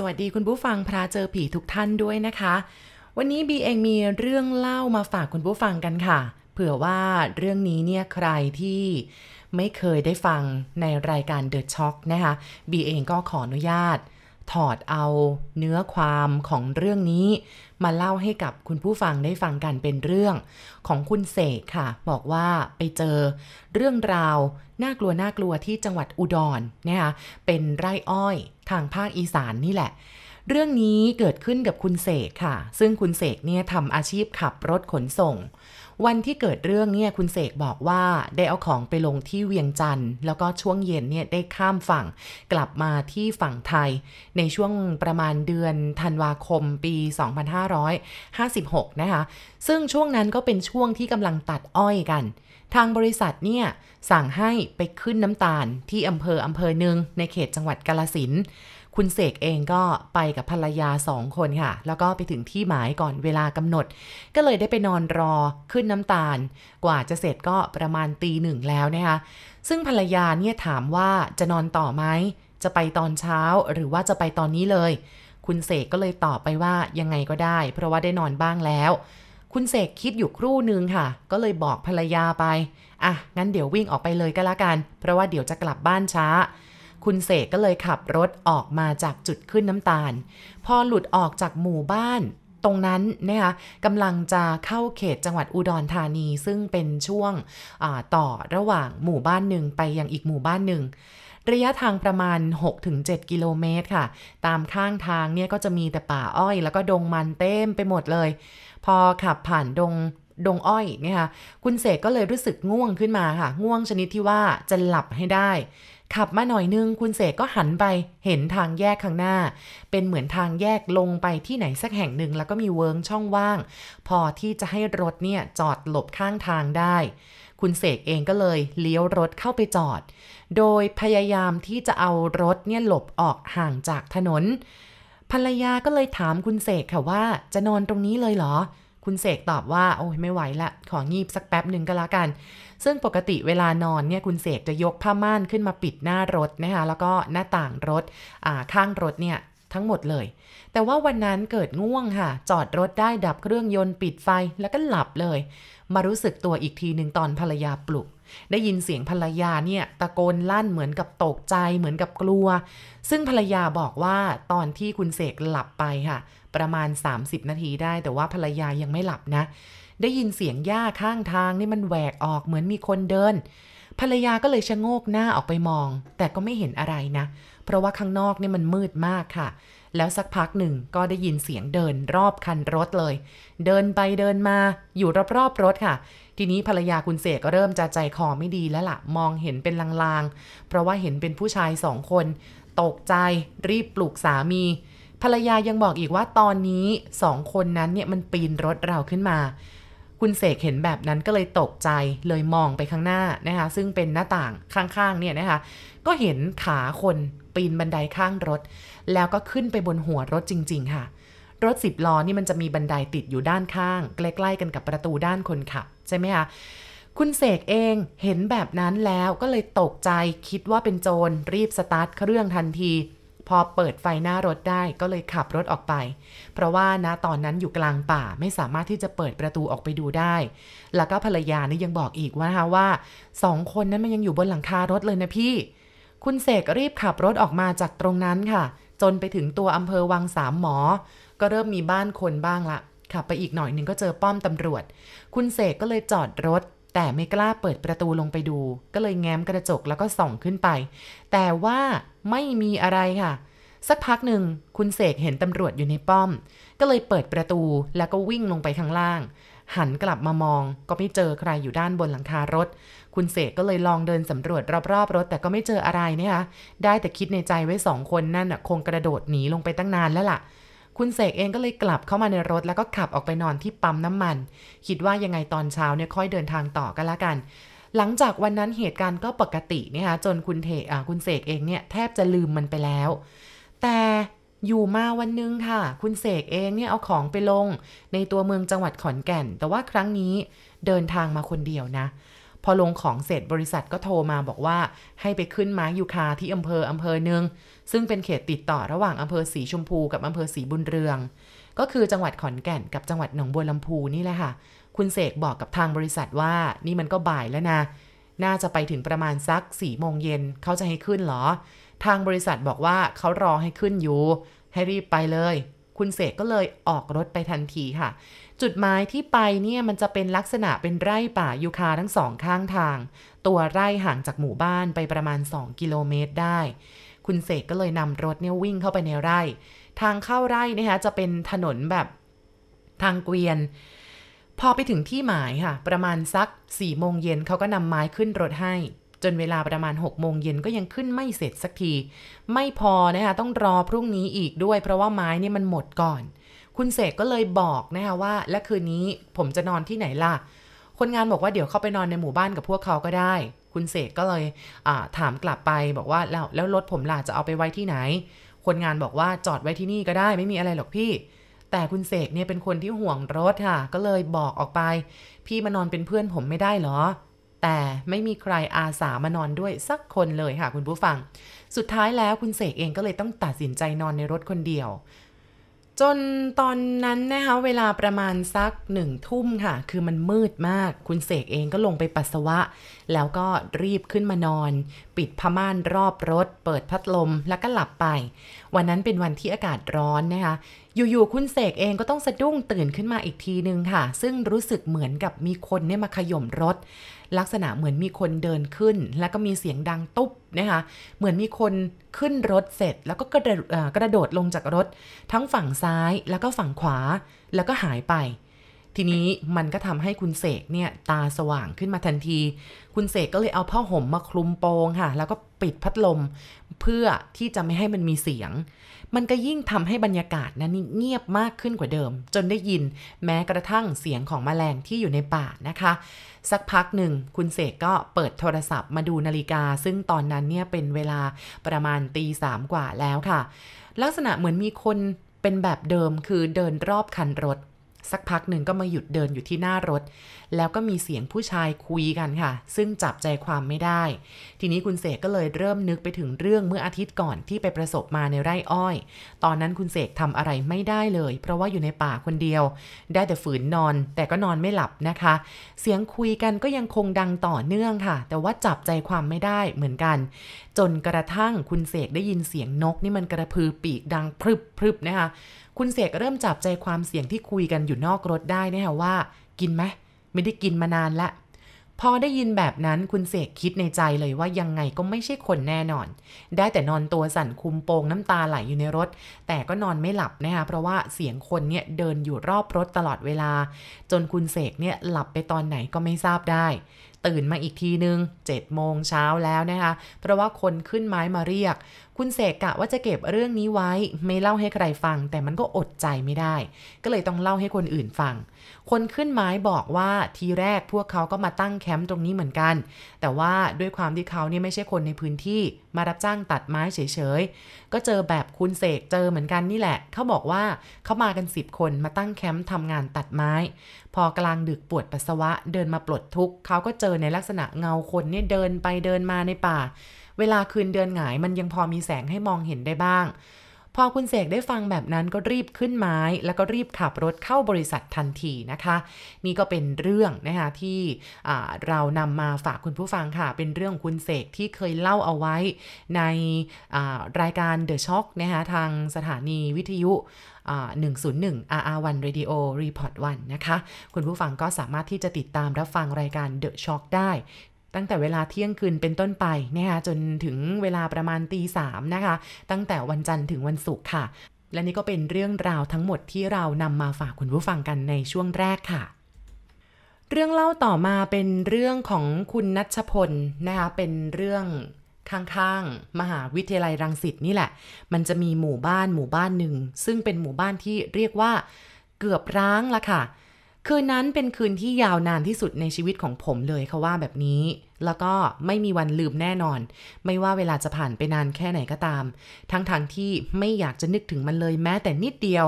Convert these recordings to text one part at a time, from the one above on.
สวัสดีคุณผู้ฟังพระเจอผีทุกท่านด้วยนะคะ วันนี้บีเองมีเรื่องเล่ามาฝากคุณผู้ฟังกันค่ะ เผื่อว่าเรื่องนี้เนี่ยใครที่ไม่เคยได้ฟังในรายการ The Shock นะคะบีเองก็ขออนุญาต ถอดเอาเนื้อความของเรื่องนี้ มาเล่าให้กับคุณผู้ฟังได้ฟังกันเป็นเรื่องของคุณเสกค่ะ บอกว่าไปเจอเรื่องราวน่ากลัวน่ากลัวที่จังหวัดอุดรนะคะเป็นไร่อ้อย ทางภาคอีสานนี่แหละ เรื่องนี้เกิดขึ้นกับคุณเสกค่ะ ซึ่งคุณเสกเนี่ยทำอาชีพขับรถขนส่ง วันที่เกิดเรื่องเนี่ยคุณเสกบอกว่าได้เอาของไปลงที่เวียงจันทร์แล้วก็ช่วงเย็นเนี่ยได้ข้ามฝั่งกลับมาที่ฝั่งไทย ในช่วงประมาณเดือนธันวาคมปี 2556 นะคะ ซึ่งช่วงนั้นก็เป็นช่วงที่กำลังตัดอ้อยกัน ทางบริษัทเนี่ยสั่งให้ไปขึ้นน้ำตาลที่อำเภออำเภอหนึ่งในเขตจังหวัดกาลสินคุณเสกเองก็ไปกับภรรยาสองคนค่ะ แล้วก็ไปถึงที่หมายก่อนเวลากำหนด ก็เลยได้ไปนอนรอขึ้นน้ำตาล กว่าจะเสร็จก็ประมาณตีหนึ่งแล้วนะคะ ซึ่งภรรยาเนี่ยถามว่าจะนอนต่อไหม จะไปตอนเช้าหรือว่าจะไปตอนนี้เลย คุณเสกก็เลยตอบไปว่ายังไงก็ได้ เพราะว่าได้นอนบ้างแล้ว คุณเสกคิดอยู่ครู่นึงค่ะ ก็เลยบอกภรรยาไป อะ งั้นเดี๋ยววิ่งออกไปเลยก็แล้วกัน เพราะว่าเดี๋ยวจะกลับบ้านช้า คุณเสกก็เลยขับรถออกมาจากจุดขึ้นน้ำตาล พอหลุดออกจากหมู่บ้าน ตรงนั้นนะคะกำลังจะเข้าเขตจังหวัดอุดรธานี ซึ่งเป็นช่วงต่อระหว่างหมู่บ้านหนึ่งไปยังอีกหมู่บ้านหนึ่ง ระยะทางประมาณ 6-7 กิโลเมตรค่ะ ตามข้างทางเนี่ยก็จะมีแต่ป่าอ้อย แล้วก็ดงมันเต็มไปหมดเลย พอขับผ่านดงดงอ้อยเนี่ยค่ะ คุณเสกก็เลยรู้สึกง่วงขึ้นมาค่ะ ง่วงชนิดที่ว่าจะหลับให้ได้ ขับมาหน่อยนึง คุณเสกก็หันไปเห็นทางแยกข้างหน้า เป็นเหมือนทางแยกลงไปที่ไหนสักแห่งหนึ่ง แล้วก็มีเวิงช่องว่าง พอที่จะให้รถเนี่ยจอดหลบข้างทางได้ คุณเสกเองก็เลยเลี้ยวรถเข้าไปจอด โดยพยายามที่จะเอารถเนี่ยหลบออกห่างจากถนน ภรรยาก็เลยถามคุณเสกค่ะว่าจะนอนตรงนี้เลยเหรอ คุณเสกตอบว่า โอ้ยไม่ไหวละ ของีบสักแป๊บหนึ่งก็แล้วกัน ซึ่งปกติเวลานอนเนี่ยคุณเสกจะยกผ้าม่านขึ้นมาปิดหน้ารถนะคะแล้วก็หน้าต่างรถข้างรถเนี่ย ทั้งหมดเลย แต่ว่าวันนั้นเกิดง่วงค่ะ จอดรถได้ดับเครื่องยนต์ปิดไฟแล้วก็หลับเลย มารู้สึกตัวอีกทีหนึ่งตอนภรรยาปลุก ได้ยินเสียงภรรยาเนี่ยตะโกนลั่นเหมือนกับตกใจเหมือนกับกลัว ซึ่งภรรยาบอกว่าตอนที่คุณเสกหลับไปค่ะ ประมาณ 30 นาทีได้ แต่ว่าภรรยายังไม่หลับนะ ได้ยินเสียงหญ้าข้างทางนี่มันแหวกออกเหมือนมีคนเดินภรรยาก็เลยชะโงกหน้าออกไปมอง แต่ก็ไม่เห็นอะไรนะ เพราะว่าข้างนอกนี่มันมืดมากค่ะ แล้วสักพักหนึ่งก็ได้ยินเสียงเดินรอบคันรถเลย เดินไปเดินมาอยู่รอบๆรถค่ะ ทีนี้ภรรยาคุณเสกก็เริ่มจะใจคอไม่ดีแล้วละ่ะ มองเห็นเป็นลางๆ เพราะว่าเห็นเป็นผู้ชายสองคน ตกใจรีบปลุกสามีภรรยายังบอกอีกว่าตอนนี้สองคนนั้นเนี่ยมันปีนรถเราขึ้นมา คุณเสกเห็นแบบนั้นก็เลยตกใจเลยมองไปข้างหน้านะคะ ซึ่งเป็นหน้าต่างข้างๆเนี่ยนะคะ ก็เห็นขาคน ปีนบันไดข้างรถ แล้วก็ขึ้นไปบนหัวรถจริง ๆ ค่ะ รถสิบล้อนี่มันจะมีบันไดติดอยู่ด้านข้าง ใกล้ๆกันกับประตูด้านคนขับใช่ไหมคะคุณเสกเองเห็นแบบนั้นแล้วก็เลยตกใจคิดว่าเป็นโจรรีบสตาร์ทเครื่องทันที พอเปิดไฟหน้ารถได้ก็เลยขับรถออกไป เพราะว่านะตอนนั้นอยู่กลางป่าไม่สามารถที่จะเปิดประตูออกไปดูได้ แล้วก็ภรรยานี่ยังบอกอีกว่าว่าสองคนนั้นมันยังอยู่บนหลังคารถเลยนะพี่ คุณเสกรีบขับรถออกมาจากตรงนั้นค่ะ จนไปถึงตัวอำเภอวังสามหมอ ก็เริ่มมีบ้านคนบ้างละขับไปอีกหน่อยหนึ่งก็เจอป้อมตำรวจ คุณเสกก็เลยจอดรถ แต่ไม่กล้าเปิดประตูลงไปดู ก็เลยแง้มกระจกแล้วก็ส่องขึ้นไป แต่ว่าไม่มีอะไรค่ะ สักพักหนึ่งคุณเสกเห็นตำรวจอยู่ในป้อม ก็เลยเปิดประตูแล้วก็วิ่งลงไปข้างล่าง หันกลับมามอง ก็ไม่เจอใครอยู่ด้านบนหลังคารถ คุณเสกก็เลยลองเดินสำรวจรอบๆรถ แต่ก็ไม่เจออะไรเนี่ยคะได้แต่คิดในใจไว้สองคนนั่นคงกระโดดหนีลงไปตั้งนานแล้วล่ะ คุณเสกเองก็เลยกลับเข้ามาในรถ แล้วก็ขับออกไปนอนที่ปั๊มน้ำมัน คิดว่ายังไงตอนเช้าเนี่ยค่อยเดินทางต่อกันละกันหลังจากวันนั้นเหตุการณ์ก็ปกตินะคะจนคุณเทอคุณเสกเองเนี่ยแทบจะลืมมันไปแล้ว แต่ อยู่มาวันนึงค่ะ คุณเสกเองเนี่ยเอาของไปลง ในตัวเมืองจังหวัดขอนแก่น แต่ว่าครั้งนี้เดินทางมาคนเดียวนะ พอลงของเสร็จบริษัทก็โทรมาบอกว่า ให้ไปขึ้นไม้ยูคาที่อำเภออำเภอหนึ่งซึ่งเป็นเขตติดต่อระหว่างอำเภอสีชมพูกับอำเภอสีบุญเรือง ก็คือจังหวัดขอนแก่นกับจังหวัดหนองบัวลำพูนี่แหละค่ะ คุณเสกบอกกับทางบริษัทว่า นี่มันก็บ่ายแล้วนะ น่าจะไปถึงประมาณสักสี่โมงเย็นเขาจะให้ขึ้นเหรอ ทางบริษัทบอกว่าเขารอให้ขึ้นอยู่ ให้รีบไปเลย คุณเสกก็เลยออกรถไปทันทีค่ะ จุดหมายที่ไปเนี่ยมันจะเป็นลักษณะเป็นไร่ป่ายูคาทั้งสองข้างทาง ตัวไร่ห่างจากหมู่บ้านไปประมาณ 2 กิโลเมตรได้ คุณเสกก็เลยนำรถเนี่ยวิ่งเข้าไปในไร่ ทางเข้าไร่นะคะจะเป็นถนนแบบทางเกวียนพอไปถึงที่หมายค่ะ ประมาณสัก4ี่โมงเย็นเขาก็นำไม้ขึ้นรถให้ จนเวลาประมาณ6กโมงเย็นก็ยังขึ้นไม่เสร็จสักที ไม่พอนะคะต้องรอพรุ่งนี้อีกด้วย เพราะว่าไม้นี่มันหมดก่อน คุณเสกก็เลยบอกนะคะว่า และคืนนี้ผมจะนอนที่ไหนล่ะ คนงานบอกว่าเดี๋ยวเข้าไปนอนในหมู่บ้านกับพวกเขาก็ได้ คุณเสกก็เลยถามกลับไปบอกว่าแล้วแล้วรถผมล่ะจะเอาไปไว้ที่ไหน คนงานบอกว่าจอดไว้ที่นี่ก็ได้ไม่มีอะไรหรอกพี่แต่คุณเสกเนี่ยเป็นคนที่ห่วงรถค่ะ ก็เลยบอกออกไป พี่มานอนเป็นเพื่อนผมไม่ได้เหรอ แต่ไม่มีใครอาสามานอนด้วยสักคนเลยค่ะคุณผู้ฟัง สุดท้ายแล้วคุณเสกเองก็เลยต้องตัดสินใจนอนในรถคนเดียว จนตอนนั้นนะคะเวลาประมาณสักหนึ่งทุ่มค่ะ คือมันมืดมาก คุณเสกเองก็ลงไปปัสสาวะ แล้วก็รีบขึ้นมานอน ปิดผ้าม่านรอบรถ เปิดพัดลมแล้วก็หลับไป วันนั้นเป็นวันที่อากาศร้อนนะคะอยู่ๆ คุณเสกเองก็ต้องสะดุ้งตื่นขึ้นมาอีกทีนึงค่ะ ซึ่งรู้สึกเหมือนกับมีคนเนี่ยมาขย่มรถ ลักษณะเหมือนมีคนเดินขึ้น แล้วก็มีเสียงดังตุ๊บนะคะเหมือนมีคนขึ้นรถเสร็จ แล้วก็กระโดดกระโดดลงจากรถ ทั้งฝั่งซ้ายแล้วก็ฝั่งขวาแล้วก็หายไป ทีนี้มันก็ทำให้คุณเสกเนี่ยตาสว่างขึ้นมาทันที คุณเสกก็เลยเอาผ้าห่มมาคลุมโปงค่ะ แล้วก็ปิดพัดลม เพื่อที่จะไม่ให้มันมีเสียง มันก็ยิ่งทำให้บรรยากาศนั้นเงียบมากขึ้นกว่าเดิม จนได้ยินแม้กระทั่งเสียงของแมลงที่อยู่ในป่านะคะ สักพักหนึ่งคุณเสกก็เปิดโทรศัพท์มาดูนาฬิกา ซึ่งตอนนั้นเนี่ยเป็นเวลาประมาณตีสามกว่าแล้วค่ะ ลักษณะเหมือนมีคนเป็นแบบเดิมคือเดินรอบคันรถ สักพักหนึ่งก็มาหยุดเดินอยู่ที่หน้ารถ แล้วก็มีเสียงผู้ชายคุยกันค่ะ ซึ่งจับใจความไม่ได้ ทีนี้คุณเสกก็เลยเริ่มนึกไปถึงเรื่องเมื่ออาทิตย์ก่อนที่ไปประสบมาในไร่อ้อย ตอนนั้นคุณเสกทำอะไรไม่ได้เลย เพราะว่าอยู่ในป่าคนเดียว ได้แต่ฝืนนอน แต่ก็นอนไม่หลับนะคะ เสียงคุยกันก็ยังคงดังต่อเนื่องค่ะ แต่ว่าจับใจความไม่ได้เหมือนกัน จนกระทั่งคุณเสกได้ยินเสียงนกนี่มันกระพือปีกดังพรึบพรึบนะคะ คุณเสกเริ่มจับใจความเสียงที่คุยกันอยู่นอกรถได้นะคะว่า กินไหมไม่ได้กินมานานละพอได้ยินแบบนั้นคุณเสกคิดในใจเลยว่ายังไงก็ไม่ใช่คนแน่นอน ได้แต่นอนตัวสั่นคุมโปงน้ำตาไหลอยู่ในรถ แต่ก็นอนไม่หลับนะคะเพราะว่าเสียงคนเนี่ยเดินอยู่รอบรถตลอดเวลา จนคุณเสกเนี่ยหลับไปตอนไหนก็ไม่ทราบได้ ตื่นมาอีกทีนึง7โมงเช้าแล้วนะคะ เพราะว่าคนขึ้นไม้มาเรียก คุณเสกกะว่าจะเก็บเรื่องนี้ไว้ ไม่เล่าให้ใครฟัง แต่มันก็อดใจไม่ได้ ก็เลยต้องเล่าให้คนอื่นฟัง คนขึ้นไม้บอกว่าทีแรกพวกเขาก็มาตั้งแคมป์ตรงนี้เหมือนกัน แต่ว่าด้วยความที่เขาเนี่ยไม่ใช่คนในพื้นที่ มารับจ้างตัดไม้เฉยๆ ก็เจอแบบคุณเสกเจอเหมือนกันนี่แหละ เขาบอกว่าเขามากัน 10 คนมาตั้งแคมป์ทำงานตัดไม้ พอกลางดึกปวดปัสสาวะเดินมาปลดทุกข์เขาก็เจอในลักษณะเงาคนเนี่ยเดินไปเดินมาในป่า เวลาคืนเดือนหงายมันยังพอมีแสงให้มองเห็นได้บ้าง พอคุณเสกได้ฟังแบบนั้นก็รีบขึ้นไม้ แล้วก็รีบขับรถเข้าบริษัททันทีนะคะ นี่ก็เป็นเรื่องนะคะที่เรานำมาฝากคุณผู้ฟังค่ะ เป็นเรื่องคุณเสกที่เคยเล่าเอาไว้ในรายการ The Shock นะคะทางสถานีวิทยุ101 RR1 Radio Report 1นะคะ คุณผู้ฟังก็สามารถที่จะติดตามรับฟังรายการ The Shock ได้ ตั้งแต่เวลาเที่ยงคืนเป็นต้นไปนะคะจนถึงเวลาประมาณตีสามนะคะ ตั้งแต่วันจันทร์ถึงวันศุกร์ค่ะ และนี่ก็เป็นเรื่องราวทั้งหมดที่เรานำมาฝากคุณผู้ฟังกันในช่วงแรกค่ะเรื่องเล่าต่อมาเป็นเรื่องของคุณนัชพลนะคะ เป็นเรื่องข้างๆ มหาวิทยาลัยรังสิตนี่แหละ มันจะมีหมู่บ้านหมู่บ้านหนึ่ง ซึ่งเป็นหมู่บ้านที่เรียกว่าเกือบร้างละค่ะ คืนนั้นเป็นคืนที่ยาวนานที่สุดในชีวิตของผมเลยเขาว่าแบบนี้ แล้วก็ไม่มีวันลืมแน่นอน ไม่ว่าเวลาจะผ่านไปนานแค่ไหนก็ตาม ทั้งๆทที่ไม่อยากจะนึกถึงมันเลยแม้แต่นิดเดียว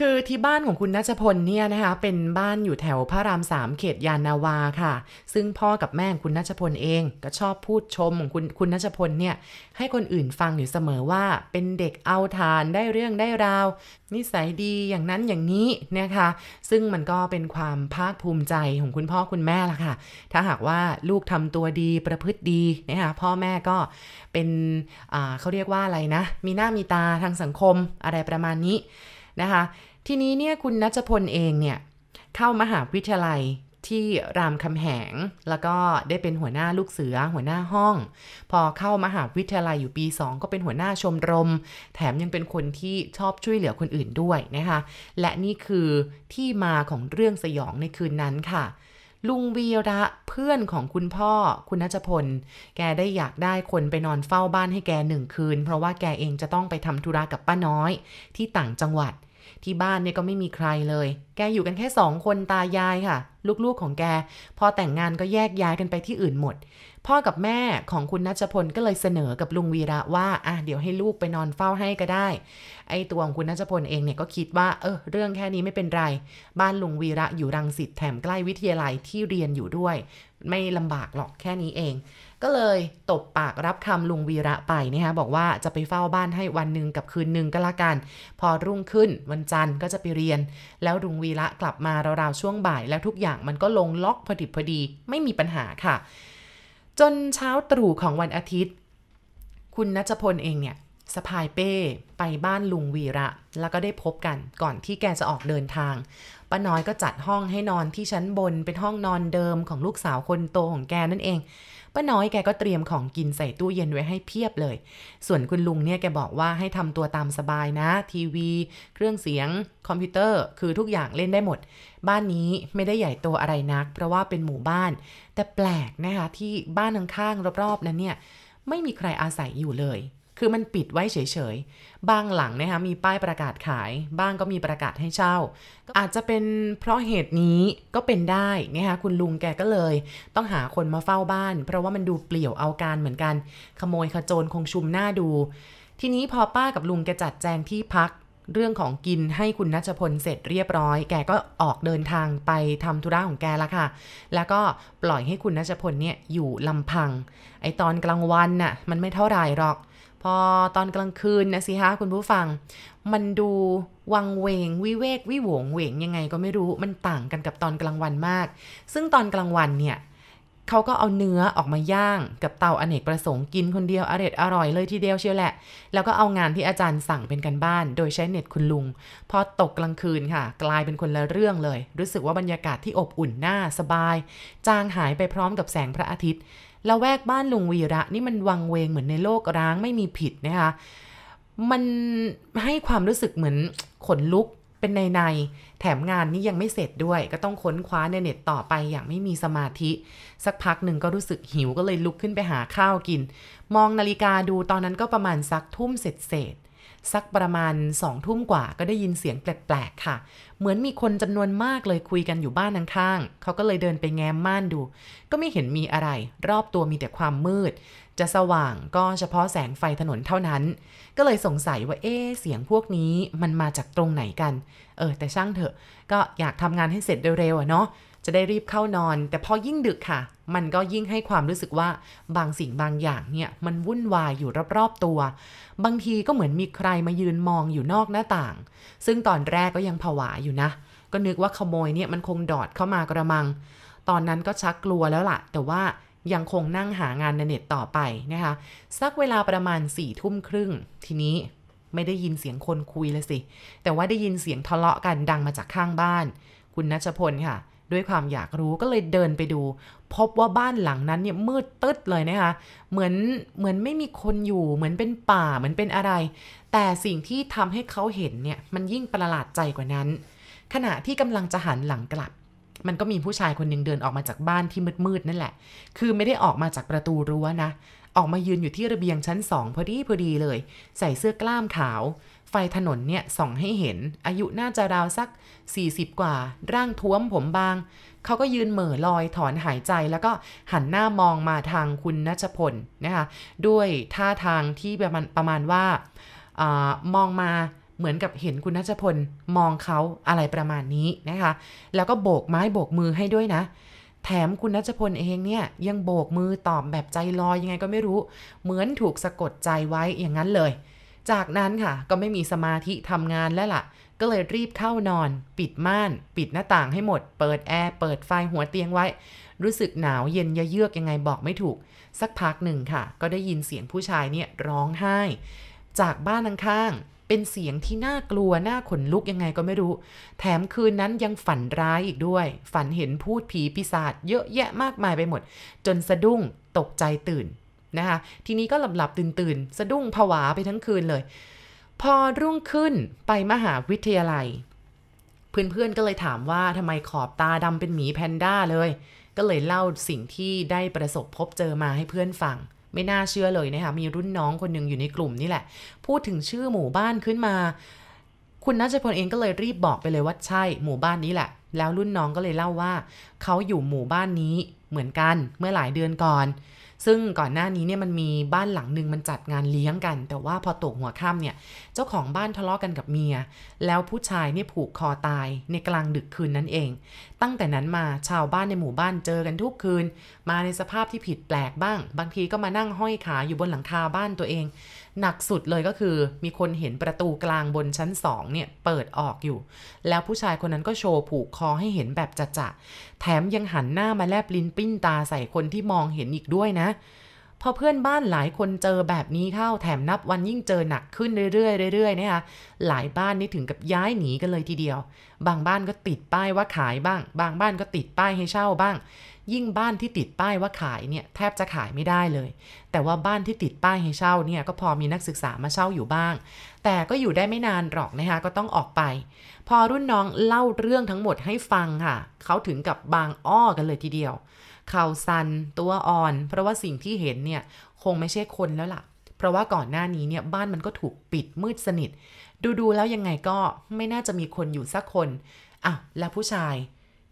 คือที่บ้านของคุณนัชพลเนี่ยนะคะเป็นบ้านอยู่แถวพระรามสามเขตยานนาวาค่ะ ซึ่งพ่อกับแม่ของคุณนัชพลเอง ก็ชอบพูดชมของคุณคุณนัชพลเนี่ยให้คนอื่นฟังอยู่เสมอว่าเป็นเด็กเอาทานได้เรื่องได้ราว นิสัยดีอย่างนั้นอย่างนี้นะคะ ซึ่งมันก็เป็นความภาคภูมิใจของคุณพ่อคุณแม่ละค่ะ ถ้าหากว่าลูกทำตัวดีประพฤติดีนะคะพ่อแม่ก็เป็นเขาเรียกว่าอะไรนะ มีหน้ามีตาทางสังคมอะไรประมาณนี้ นะคะ ทีนี้เนี่ยคุณนัชพลเองเนี่ยเข้ามหาวิทยาลัยที่รามคำแหง แล้วก็ได้เป็นหัวหน้าลูกเสือหัวหน้าห้อง พอเข้ามหาวิทยาลัยอยู่ปี 2 ก็เป็นหัวหน้าชมรม แถมยังเป็นคนที่ชอบช่วยเหลือคนอื่นด้วยนะคะ และนี่คือที่มาของเรื่องสยองในคืนนั้นค่ะ ลุงวีระเพื่อนของคุณพ่อคุณนัชพล แกได้อยากได้คนไปนอนเฝ้าบ้านให้แกหนึ่งคืน เพราะว่าแกเองจะต้องไปทำธุระกับป้าน้อย ที่ต่างจังหวัด ที่บ้านเนี่ยก็ไม่มีใครเลย แกอยู่กันแค่สองคนตายายค่ะ ลูกๆของแก พอแต่งงานก็แยกย้ายกันไปที่อื่นหมด พ่อกับแม่ของคุณนัชพลก็เลยเสนอกับลุงวีระว่าอะเดี๋ยวให้ลูกไปนอนเฝ้าให้ก็ได้ ไอ้ตัวของคุณนัชพลเองเนี่ยก็คิดว่าเออเรื่องแค่นี้ไม่เป็นไร บ้านลุงวีระอยู่รังสิตแถมใกล้วิทยาลัยที่เรียนอยู่ด้วย ไม่ลำบากหรอกแค่นี้เอง ก็เลยตบปากรับคำลุงวีระไปนะคะบอกว่าจะไปเฝ้าบ้านให้วันหนึ่งกับคืนหนึ่งก็แล้วกัน พอรุ่งขึ้นวันจันทร์ก็จะไปเรียน แล้วลุงวีระกลับมาราวๆช่วงบ่าย แล้วทุกอย่างมันก็ลงล็อกพอดิบพอดีไม่มีปัญหาค่ะ จนเช้าตรู่ของวันอาทิตย์ คุณนัชพลเองเนี่ย สะพายเป้ไปบ้านลุงวีระ แล้วก็ได้พบกันก่อนที่แกจะออกเดินทางป้าน้อยก็จัดห้องให้นอนที่ชั้นบนเป็นห้องนอนเดิมของลูกสาวคนโตของแกนั่นเองป้าน้อยแกก็เตรียมของกินใส่ตู้เย็นไว้ให้เพียบเลย ส่วนคุณลุงเนี่ยแกบอกว่าให้ทำตัวตามสบายนะ ทีวี เครื่องเสียง คอมพิวเตอร์ คือทุกอย่างเล่นได้หมด บ้านนี้ไม่ได้ใหญ่โตอะไรนัก เพราะว่าเป็นหมู่บ้าน แต่แปลกนะคะที่บ้านข้างๆรอบๆนั้นเนี่ยไม่มีใครอาศัยอยู่เลย คือมันปิดไว้เฉยๆ บางหลังนะคะมีป้ายประกาศขาย บ้างก็มีประกาศให้เช่า อาจจะเป็นเพราะเหตุนี้ก็เป็นได้นะคะคุณลุงแกก็เลย ต้องหาคนมาเฝ้าบ้าน เพราะว่ามันดูเปลี่ยวเอาการเหมือนกัน ขโมยขโจรคงชุมหน้าดู ทีนี้พอป้ากับลุงแกจัดแจงที่พักเรื่องของกินให้คุณนัชพลเสร็จเรียบร้อย แกก็ออกเดินทางไปทำธุระของแกละค่ะ แล้วก็ปล่อยให้คุณนัชพลเนี่ยอยู่ลำพัง ไอตอนกลางวันน่ะมันไม่เท่าไรหรอก พอตอนกลางคืนนะสิฮะคุณผู้ฟัง มันดูวังเวง วิเวกวิหวงเวงยังไงก็ไม่รู้มันต่างกันกับตอนกลางวันมาก ซึ่งตอนกลางวันเนี่ยเขาก็เอาเนื้อออกมาย่างกับเตาอเนกประสงค์กินคนเดียวอร่อยอร่อยเลยทีเดียวเชียวแหละ แล้วก็เอางานที่อาจารย์สั่งเป็นกันบ้าน โดยใช้เน็ตคุณลุง พอตกกลางคืนค่ะ กลายเป็นคนละเรื่องเลย รู้สึกว่าบรรยากาศที่อบอุ่นน่าสบาย จางหายไปพร้อมกับแสงพระอาทิตย์ ละแวกบ้านลุงวีระนี่มันวังเวงเหมือนในโลกร้างไม่มีผิดนะคะมันให้ความรู้สึกเหมือนขนลุกเป็นในในแถมงานนี้ยังไม่เสร็จด้วย ก็ต้องค้นคว้าในเน็ตต่อไปอย่างไม่มีสมาธิ สักพักหนึ่งก็รู้สึกหิวก็เลยลุกขึ้นไปหาข้าวกิน มองนาฬิกาดูตอนนั้นก็ประมาณสักทุ่มเสร็จเสร็จ สักประมาณสองทุ่มกว่าก็ได้ยินเสียงแปลกๆค่ะ เหมือนมีคนจำนวนมากเลยคุยกันอยู่บ้านข้างๆเขาก็เลยเดินไปแง้มม่านดู ก็ไม่เห็นมีอะไร รอบตัวมีแต่ความมืด จะสว่างก็เฉพาะแสงไฟถนนเท่านั้น ก็เลยสงสัยว่าเอ๊เสียงพวกนี้มันมาจากตรงไหนกัน เออ แต่ช่างเถอะ ก็อยากทำงานให้เสร็จเร็วๆอะเนาะจะได้รีบเข้านอน แต่พอยิ่งดึกค่ะ มันก็ยิ่งให้ความรู้สึกว่าบางสิ่งบางอย่างเนี่ยมันวุ่นวายอยู่รอบๆตัว บางทีก็เหมือนมีใครมายืนมองอยู่นอกหน้าต่าง ซึ่งตอนแรกก็ยังผวาอยู่นะ ก็นึกว่าขโมยเนี่ยมันคงดอดเข้ามากระมัง ตอนนั้นก็ชักกลัวแล้วล่ะ แต่ว่ายังคงนั่งหางานในเน็ตต่อไปนะคะ สักเวลาประมาณสี่ทุ่มครึ่ง ทีนี้ไม่ได้ยินเสียงคนคุยเลยสิ แต่ว่าได้ยินเสียงทะเลาะกันดังมาจากข้างบ้าน คุณนัชพลค่ะ ด้วยความอยากรู้ก็เลยเดินไปดู พบว่าบ้านหลังนั้นเนี่ยมืดตึ๊ดเลยนะคะ เหมือนเหมือนไม่มีคนอยู่ เหมือนเป็นป่าเหมือนเป็นอะไร แต่สิ่งที่ทำให้เขาเห็นเนี่ยมันยิ่งประหลาดใจกว่านั้น ขณะที่กำลังจะหันหลังกลับ มันก็มีผู้ชายคนหนึ่งเดินออกมาจากบ้านที่มืดๆนั่นแหละ คือไม่ได้ออกมาจากประตูรั้วนะ ออกมายืนอยู่ที่ระเบียงชั้นสองพอดีพอดีเลย ใส่เสื้อกล้ามขาว ไฟถนนเนี่ยส่องให้เห็น อายุน่าจะราวสัก 40 กว่า ร่างท้วมผมบาง เขาก็ยืนเหม่อลอยถอนหายใจแล้วก็หันหน้ามองมาทางคุณนัชพลนะคะด้วยท่าทางที่ประมาณประมาณว่าอมองมาเหมือนกับเห็นคุณนัชพลมองเขาอะไรประมาณนี้นะคะ แล้วก็โบกไม้โบกมือให้ด้วยนะ แถมคุณนัชพลเองเนี่ยยังโบกมือตอบแบบใจลอยยังไงก็ไม่รู้ เหมือนถูกสะกดใจไว้อย่างนั้นเลย จากนั้นค่ะ ก็ไม่มีสมาธิทำงานแล้วล่ะ ก็เลยรีบเข้านอน ปิดม่าน ปิดหน้าต่างให้หมด เปิดแอร์ เปิดไฟหัวเตียงไว้ รู้สึกหนาวเย็นเยือกยังไงบอกไม่ถูก สักพักหนึ่งค่ะ ก็ได้ยินเสียงผู้ชายเนี่ยร้องไห้ จากบ้านข้างๆเป็นเสียงที่น่ากลัวน่าขนลุกยังไงก็ไม่รู้ แถมคืนนั้นยังฝันร้ายอีกด้วย ฝันเห็นพูดผีปีศาจเยอะแยะมากมายไปหมด จนสะดุ้งตกใจตื่น นะคะทีนี้ก็หลับหลับตื่นตื่นสะดุ้งผวาไปทั้งคืนเลย พอรุ่งขึ้นไปมหาวิทยาลัย เพื่อนๆก็เลยถามว่าทำไมขอบตาดำเป็นหมีแพนด้าเลย ก็เลยเล่าสิ่งที่ได้ประสบพบเจอมาให้เพื่อนฟังไม่น่าเชื่อเลยนะคะมีรุ่นน้องคนหนึ่งอยู่ในกลุ่มนี่แหละ พูดถึงชื่อหมู่บ้านขึ้นมา คุณนัชพลเองก็เลยรีบบอกไปเลยว่าใช่หมู่บ้านนี้แหละ แล้วรุ่นน้องก็เลยเล่าว่า เขาอยู่หมู่บ้านนี้เหมือนกันเมื่อหลายเดือนก่อน ซึ่งก่อนหน้านี้เนี่ยมันมีบ้านหลังหนึ่งมันจัดงานเลี้ยงกัน แต่ว่าพอตกหัวค่ำเนี่ย เจ้าของบ้านทะเลาะกันกับเมีย แล้วผู้ชายเนี่ยผูกคอตายในกลางดึกคืนนั้นเอง ตั้งแต่นั้นมาชาวบ้านในหมู่บ้านเจอกันทุกคืน มาในสภาพที่ผิดแปลกบ้าง บางทีก็มานั่งห้อยขาอยู่บนหลังคาบ้านตัวเอง หนักสุดเลยก็คือมีคนเห็นประตูกลางบนชั้นสองเนี่ยเปิดออกอยู่ แล้วผู้ชายคนนั้นก็โชว์ผูกคอให้เห็นแบบจะๆแถมยังหันหน้ามาแลบลิ้นปิ้นตาใส่คนที่มองเห็นอีกด้วยนะพอเพื่อนบ้านหลายคนเจอแบบนี้เข้าแถมนับวันยิ่งเจอหนักขึ้นเรื่อยๆเรื่อยๆนะคะหลายบ้านนี่ถึงกับย้ายหนีกันเลยทีเดียว บางบ้านก็ติดป้ายว่าขายบ้าง บางบ้านก็ติดป้ายให้เช่าบ้าง ยิ่งบ้านที่ติดป้ายว่าขายเนี่ยแทบจะขายไม่ได้เลย แต่ว่าบ้านที่ติดป้ายให้เช่าเนี่ยก็พอมีนักศึกษามาเช่าอยู่บ้าง แต่ก็อยู่ได้ไม่นานหรอกนะคะก็ต้องออกไป พอรุ่นน้องเล่าเรื่องทั้งหมดให้ฟังค่ะ เขาถึงกับบางอ้อกันเลยทีเดียว เข่าสันตัวอ่อน เพราะว่าสิ่งที่เห็นเนี่ยคงไม่ใช่คนแล้วล่ะ เพราะว่าก่อนหน้านี้เนี่ยบ้านมันก็ถูกปิดมืดสนิท ดูๆแล้วยังไงก็ไม่น่าจะมีคนอยู่สักคนอะแล้วผู้ชาย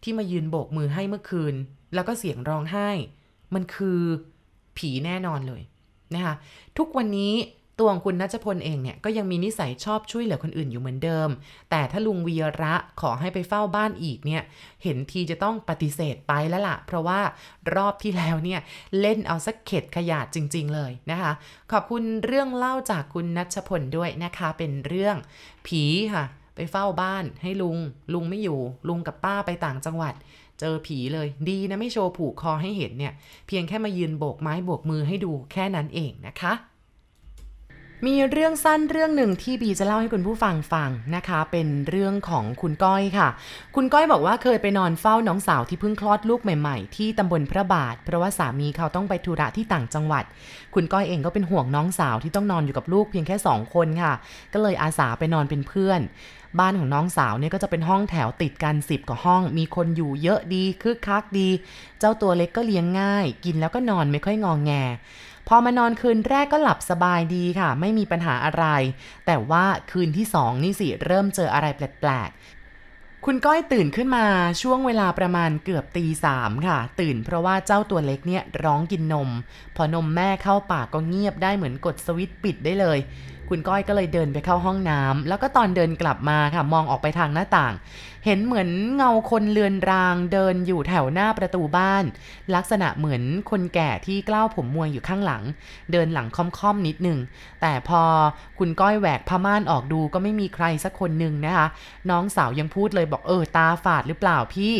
ที่มายืนโบกมือให้เมื่อคืน แล้วก็เสียงร้องไห้ มันคือผีแน่นอนเลยนะคะทุกวันนี้ตัวของคุณนัชพลเองเนี่ยก็ยังมีนิสัยชอบช่วยเหลือคนอื่นอยู่เหมือนเดิม แต่ถ้าลุงวีระขอให้ไปเฝ้าบ้านอีกเนี่ย เห็นทีจะต้องปฏิเสธไปแล้วล่ะ เพราะว่ารอบที่แล้วเนี่ยเล่นเอาสักเข็ดขยาดจริง ๆ เลยนะคะ ขอบคุณเรื่องเล่าจากคุณนัชพลด้วยนะคะ เป็นเรื่องผีค่ะ ไปเฝ้าบ้านให้ลุง ลุงไม่อยู่ ลุงกับป้าไปต่างจังหวัด เจอผีเลย ดีนะไม่โชว์ผูกคอให้เห็นเนี่ย เพียงแค่มายืนโบกไม้โบกมือให้ดูแค่นั้นเองนะคะมีเรื่องสั้นเรื่องหนึ่งที่บีจะเล่าให้คุณผู้ฟังฟังนะคะ เป็นเรื่องของคุณก้อยค่ะ คุณก้อยบอกว่าเคยไปนอนเฝ้าน้องสาวที่เพิ่งคลอดลูกใหม่ๆ ที่ตำบลพระบาท เพราะว่าสามีเขาต้องไปธุระที่ต่างจังหวัด คุณก้อยเองก็เป็นห่วงน้องสาวที่ต้องนอนอยู่กับลูกเพียงแค่สองคนค่ะ ก็เลยอาสาไปนอนเป็นเพื่อน บ้านของน้องสาวเนี่ยก็จะเป็นห้องแถวติดกันสิบกว่าห้อง มีคนอยู่เยอะดีคึกคักดี เจ้าตัวเล็กก็เลี้ยงง่าย กินแล้วก็นอนไม่ค่อยงองแง พอมานอนคืนแรกก็หลับสบายดีค่ะ ไม่มีปัญหาอะไร แต่ว่าคืนที่สองนี่สิเริ่มเจออะไรแปลกๆคุณก้อยตื่นขึ้นมาช่วงเวลาประมาณเกือบตีสามค่ะ ตื่นเพราะว่าเจ้าตัวเล็กเนี่ยร้องกินนม พอนมแม่เข้าปากก็เงียบได้เหมือนกดสวิตช์ปิดได้เลย คุณก้อยก็เลยเดินไปเข้าห้องน้ำแล้วก็ตอนเดินกลับมาค่ะ มองออกไปทางหน้าต่าง เห็นเหมือนเงาคนเลือนรางเดินอยู่แถวหน้าประตูบ้าน ลักษณะเหมือนคนแก่ที่กล้าวผมมวยอยู่ข้างหลัง เดินหลังค่อมๆนิดหนึ่งแต่พอคุณก้อยแหวกผ้าม่านออกดูก็ไม่มีใครสักคนหนึ่งนะคะ น้องสาวยังพูดเลยบอกเออตาฝาดหรือเปล่าพี่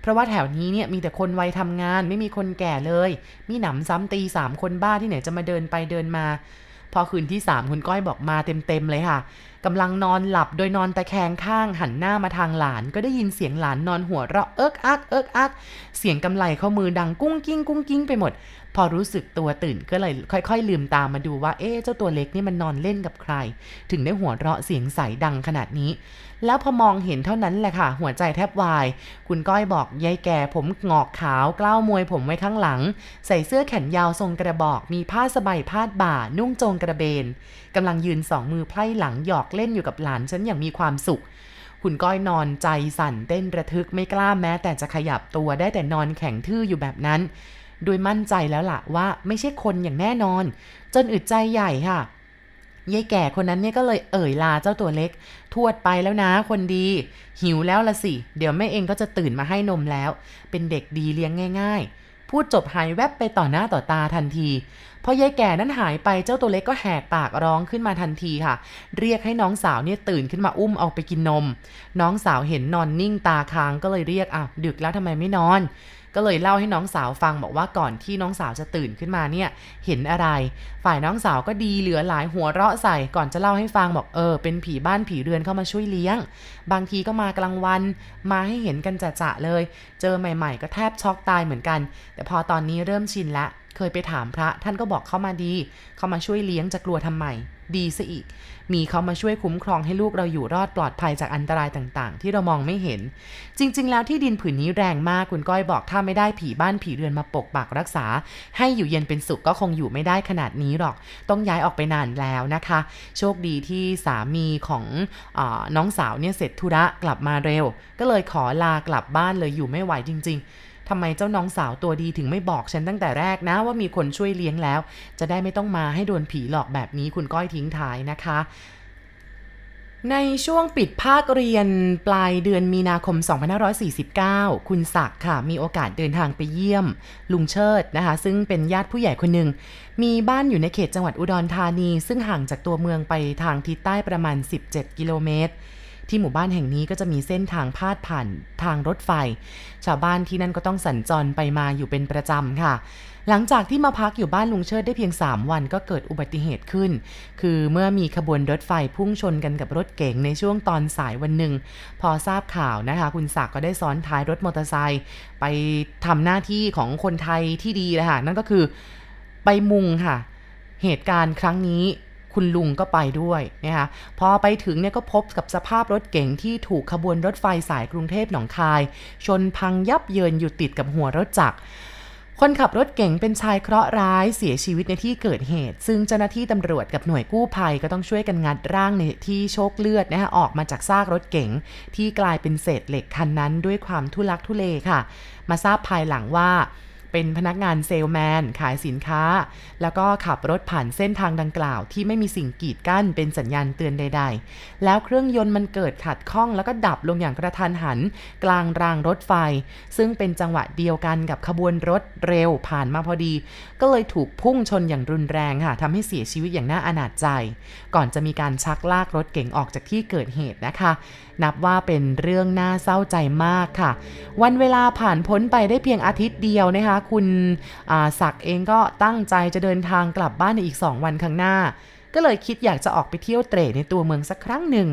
เพราะว่าแถวนี้เนี่ยมีแต่คนวัยทำงานไม่มีคนแก่เลย มีหนำซ้ำตีสามคนบ้าที่ไหนจะมาเดินไปเดินมา พอคืนที่สามคุณก้อยบอกมาเต็มๆเลยค่ะกำลังนอนหลับโดยนอนตะแคงข้างหันหน้ามาทางหลาน ก็ได้ยินเสียงหลานนอนหัวเราะเอิกอักเอิกอัก เสียงกำไลข้อมือดังกุ้งกิ้งกุ้งกิ้งไปหมด พอรู้สึกตัวตื่นก็เลยค่อย ๆ ลืมตามมาดูว่า เอ๊เจ้าตัวเล็กนี่มันนอนเล่นกับใคร ถึงได้หัวเราะเสียงใสดังขนาดนี้ แล้วพอมองเห็นเท่านั้นแหละค่ะ หัวใจแทบวาย คุณก้อยบอกยายแก่ผมงอกขาวเกล้ามวยผมไว้ข้างหลัง ใส่เสื้อแขนยาวทรงกระบอกมีผ้าสไบพาดบ่า นุ่งโจงกระเบนกำลังยืนสองมือไพล่หลังหยอกเล่นอยู่กับหลานฉันอย่างมีความสุขคุณก้อยนอนใจสั่นเต้นระทึกไม่กล้าแม้แต่จะขยับตัวได้แต่นอนแข็งทื่ออยู่แบบนั้น โดยมั่นใจแล้วล่ะว่าไม่ใช่คนอย่างแน่นอน จนอึดใจใหญ่ค่ะยายแก่คนนั้นเนี่ยก็เลยเอ่ยลาเจ้าตัวเล็ก ทวดไปแล้วนะคนดี หิวแล้วละสิ เดี๋ยวแม่เองก็จะตื่นมาให้นมแล้ว เป็นเด็กดีเลี้ยงง่าย ๆ พูดจบหายแวบไปต่อหน้าต่อตาทันทีพอยายแก่นั้นหายไปเจ้าตัวเล็กก็แหกปากร้องขึ้นมาทันทีค่ะ เรียกให้น้องสาวเนี่ยตื่นขึ้นมาอุ้มเอาไปกินนม น้องสาวเห็นนอนนิ่งตาค้างก็เลยเรียกอะดึกแล้วทำไมไม่นอน ก็เลยเล่าให้น้องสาวฟังบอกว่าก่อนที่น้องสาวจะตื่นขึ้นมาเนี่ยเห็นอะไร ฝ่ายน้องสาวก็ดีเหลือหลายหัวเราะใส่ก่อนจะเล่าให้ฟังบอกเออเป็นผีบ้านผีเรือนเข้ามาช่วยเลี้ยง บางทีก็มากลางวันมาให้เห็นกันจะๆเลย เจอใหม่ๆ ก็แทบช็อกตายเหมือนกัน แต่พอตอนนี้เริ่มชินละเคยไปถามพระท่านก็บอกเข้ามาดี เข้ามาช่วยเลี้ยงจะกลัวทำไมดีซะอีก มีเขามาช่วยคุ้มครองให้ลูกเราอยู่รอดปลอดภัยจากอันตรายต่างๆ ที่เรามองไม่เห็น จริง ๆ แล้วที่ดินผืนนี้แรงมากคุณก้อยบอกถ้าไม่ได้ผีบ้านผีเรือนมาปกปักรักษา ให้อยู่เย็นเป็นสุขก็คงอยู่ไม่ได้ขนาดนี้หรอก ต้องย้ายออกไปนานแล้วนะคะ โชคดีที่สามีของอน้องสาวเนี่ยเสร็จธุระกลับมาเร็ว ก็เลยขอลากลับบ้านเลยอยู่ไม่ไหวจริง ๆ ทำไมเจ้าน้องสาวตัวดีถึงไม่บอกฉันตั้งแต่แรกนะว่ามีคนช่วยเลี้ยงแล้ว จะได้ไม่ต้องมาให้โดนผีหลอกแบบนี้คุณก้อยทิ้งท้ายนะคะ ในช่วงปิดภาคเรียนปลายเดือนมีนาคม 2549 คุณศักดิ์ค่ะ มีโอกาสเดินทางไปเยี่ยม ลุงเชิดนะคะ ซึ่งเป็นญาติผู้ใหญ่คนหนึ่ง มีบ้านอยู่ในเขตจังหวัดอุดรธานี ซึ่งห่างจากตัวเมืองไปทางทิศใต้ประมาณ 17 กิโลเมตร ที่หมู่บ้านแห่งนี้ก็จะมีเส้นทางพาดผ่านทางรถไฟ ชาวบ้านที่นั่นก็ต้องสัญจรไปมาอยู่เป็นประจำค่ะ หลังจากที่มาพักอยู่บ้านลุงเชิดได้เพียง 3 วันก็เกิดอุบัติเหตุขึ้น คือเมื่อมีขบวนรถไฟพุ่งชนกันกับรถเก๋งในช่วงตอนสายวันหนึ่ง พอทราบข่าวนะคะ คุณศักดิ์ก็ได้ซ้อนท้ายรถมอเตอร์ไซค์ไปทำหน้าที่ของคนไทยที่ดีเลยค่ะนั่นก็คือไปมุงค่ะ เหตุการณ์ครั้งนี้ คุณลุงก็ไปด้วยนะคะพอไปถึงเนี่ยก็พบกับสภาพรถเก๋งที่ถูกขบวนรถไฟสายกรุงเทพหนองคาย ชนพังยับเยินอยู่ติดกับหัวรถจักรคนขับรถเก๋งเป็นชายเคราะห์ร้ายเสียชีวิตในที่เกิดเหตุ ซึ่งเจ้าหน้าที่ตำรวจกับหน่วยกู้ภัยก็ต้องช่วยกันงัดร่างในที่โชคเลือดนะคะออกมาจากซากรถเก๋งที่กลายเป็นเศษเหล็กคันนั้นด้วยความทุลักทุเลค่ะ มาทราบภายหลังว่า เป็นพนักงานเซลแมน ขายสินค้า แล้วก็ขับรถผ่านเส้นทางดังกล่าว ที่ไม่มีสิ่งกีดกั้นเป็นสัญญาณเตือนใด ๆ แล้วเครื่องยนต์มันเกิดขัดข้องแล้วก็ดับลงอย่างกระทันหัน กลางรางรถไฟ ซึ่งเป็นจังหวะเดียวกันกับขบวนรถเร็วผ่านมาพอดี ก็เลยถูกพุ่งชนอย่างรุนแรงค่ะทำให้เสียชีวิตอย่างน่าอนาจใจ ก่อนจะมีการชักลากรถเก๋งออกจากที่เกิดเหตุนะคะ นับว่าเป็นเรื่องน่าเศร้าใจมากค่ะ วันเวลาผ่านพ้นไปได้เพียงอาทิตย์เดียวนะคะ คุณศักดิ์เองก็ตั้งใจจะเดินทางกลับบ้านในอีก 2 วันข้างหน้า ก็เลยคิดอยากจะออกไปเที่ยวเตร่ในตัวเมืองสักครั้งหนึ่ง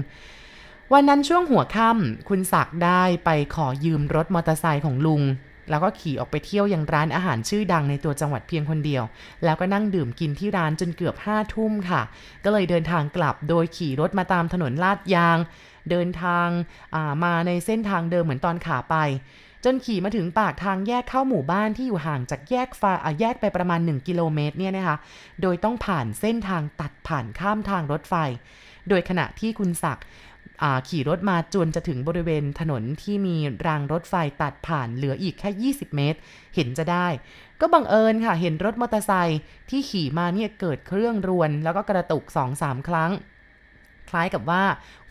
วันนั้นช่วงหัวค่ำคุณศักดิ์ได้ไปขอยืมรถมอเตอร์ไซค์ของลุง แล้วก็ขี่ออกไปเที่ยวยังร้านอาหารชื่อดังในตัวจังหวัดเพียงคนเดียว แล้วก็นั่งดื่มกินที่ร้านจนเกือบห้าทุ่มค่ะ ก็เลยเดินทางกลับโดยขี่รถมาตามถนนลาดยาง เดินทางามาในเส้นทางเดิมเหมือนตอนขาไป จนขี่มาถึงปากทางแยกเข้าหมู่บ้านที่อยู่ห่างจากแยกฟ้าแยกไปประมาณ 1 กิโลเมตรเนี่ยนะคะโดยต้องผ่านเส้นทางตัดผ่านข้ามทางรถไฟ โดยขณะที่คุณศักดิ์ขี่รถมาจนจะถึงบริเวณถนนที่มีรางรถไฟตัดผ่านเหลืออีกแค่ 20 เมตร เห็นจะได้ ก็บังเอิญค่ะ เห็นรถมอเตอร์ไซค์ที่ขี่มาเนี่ยเกิดเครื่องรวน แล้วก็กระตุก 2-3 ครั้ง ล้ายกับว่า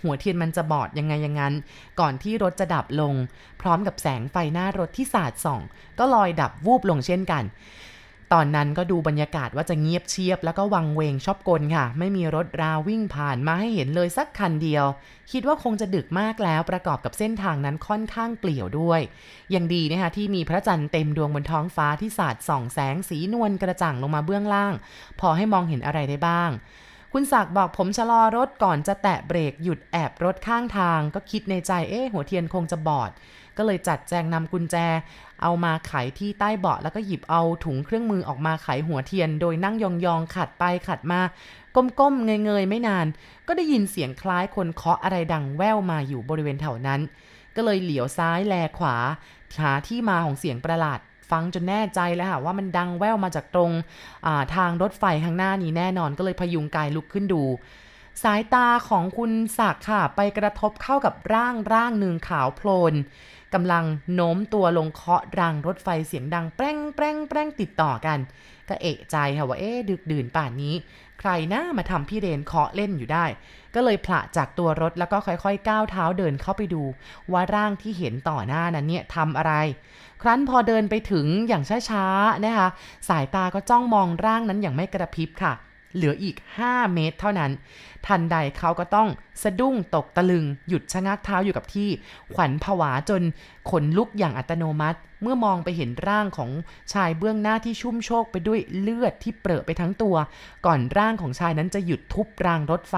หัวเทียนมันจะบอดยังไงยังงั้น ก่อนที่รถจะดับลง พร้อมกับแสงไฟหน้ารถที่สาดส่อง ก็ลอยดับวูบลงเช่นกัน ตอนนั้นก็ดูบรรยากาศว่าจะเงียบเชียบ แล้วก็วังเวงชอบกลค่ะ ไม่มีรถราวิ่งผ่านมาให้เห็นเลยสักคันเดียว คิดว่าคงจะดึกมากแล้วประกอบกับเส้นทางนั้นค่อนข้างเปลี่ยวด้วย ยังดีนะคะที่มีพระจันทร์เต็มดวงบนท้องฟ้าที่สาดส่องแสงสีนวลกระจ่างลงมาเบื้องล่าง พอให้มองเห็นอะไรได้บ้าง คุณศักดิ์บอกผมชะลอรถก่อนจะแตะเบรกหยุดแอบรถข้างทาง ก็คิดในใจเอ๊ะหัวเทียนคงจะบอด ก็เลยจัดแจงนำกุญแจ เอามาไขที่ใต้เบาะแล้วก็หยิบเอาถุงเครื่องมือออกมาไขหัวเทียน โดยนั่งยองๆขัดไปขัดมา ก้มๆเงยๆไม่นาน ก็ได้ยินเสียงคล้ายคนเคาะอะไรดังแว่วมาอยู่บริเวณแถวนั้น ก็เลยเหลียวซ้ายแลขวาหาที่มาของเสียงประหลาด ฟังจนแน่ใจแล้วค่ะว่ามันดังแว่วมาจากตรงทางรถไฟข้างหน้านี้แน่นอนก็เลยพยุงกายลุกขึ้นดู สายตาของคุณศักด์ค่ะ ไปกระทบเข้ากับร่างร่างหนึ่งขาวโพลนกำลังโน้มตัวลงเคาะรางรถไฟเสียงดังแป้งแป้งแป้งติดต่อกัน ก็เอะใจค่ะว่าเอ๊ดึกดื่นป่านนี้ ใครน่ามาทำพี่เรนเคาะเล่นอยู่ได้ ก็เลยผละจากตัวรถแล้วก็ค่อยๆ ก้าวเท้าเดินเข้าไปดู ว่าร่างที่เห็นต่อหน้านั้นเนี่ยทำอะไร ครั้นพอเดินไปถึงอย่างช้าๆนะคะ สายตาก็จ้องมองร่างนั้นอย่างไม่กระพริบค่ะ เหลืออีก 5 เมตรเท่านั้น ทันใดเขาก็ต้องสะดุ้งตกตะลึง หยุดชะงักเท้าอยู่กับที่ ขวัญผวาจนขนลุกอย่างอัตโนมัติ เมื่อมองไปเห็นร่างของชายเบื้องหน้าที่ชุ่มโชกไปด้วยเลือดที่เปรอะไปทั้งตัว ก่อนร่างของชายนั้นจะหยุดทุบรางรถไฟ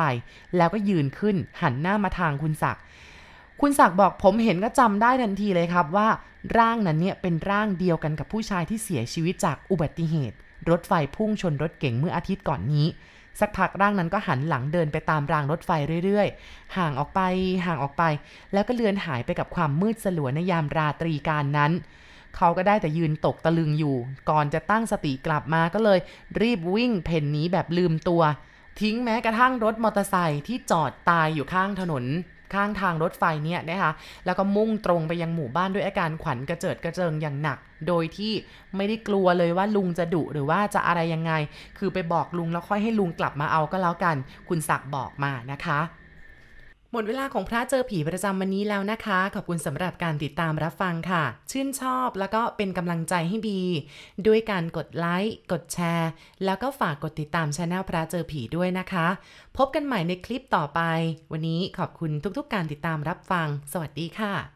แล้วก็ยืนขึ้นหันหน้ามาทางคุณศักดิ์คุณศักดิ์บอกผมเห็นก็จำได้ทันทีเลยครับว่า ร่างนั้นเนี่ยเป็นร่างเดียวกันกับผู้ชายที่เสียชีวิตจากอุบัติเหตุ รถไฟพุ่งชนรถเก๋งเมื่ออาทิตย์ก่อนนี้ สักพักร่างนั้นก็หันหลังเดินไปตามรางรถไฟเรื่อยๆ ห่างออกไปห่างออกไป แล้วก็เลือนหายไปกับความมืดสลัวในยามราตรีการนั้นเขาก็ได้แต่ยืนตกตะลึงอยู่ ก่อนจะตั้งสติกลับมาก็เลย รีบวิ่งเพ่นหนีแบบลืมตัว ทิ้งแม้กระทั่งรถมอเตอร์ไซค์ที่จอดตายอยู่ข้างถนน ข้างทางรถไฟเนี่ยนะคะแล้วก็มุ่งตรงไปยังหมู่บ้านด้วยอาการขวัญกระเจิดกระเจิงอย่างหนัก โดยที่ไม่ได้กลัวเลยว่าลุงจะดุหรือว่าจะอะไรยังไง คือไปบอกลุงแล้วค่อยให้ลุงกลับมาเอาก็แล้วกัน คุณศักดิ์บอกมานะคะ มดเวลาของพระเจอผีประจำวันนี้แล้วนะคะ ขอบคุณสำหรับการติดตามรับฟังค่ะ ชื่นชอบแล้วก็เป็นกำลังใจให้บี ด้วยการกดไลค์ กดแชร์ แล้วก็ฝากกดติดตามช anel พระเจอผีด้วยนะคะ พบกันใหม่ในคลิปต่อไป วันนี้ขอบคุณทุกๆการติดตามรับฟัง สวัสดีค่ะ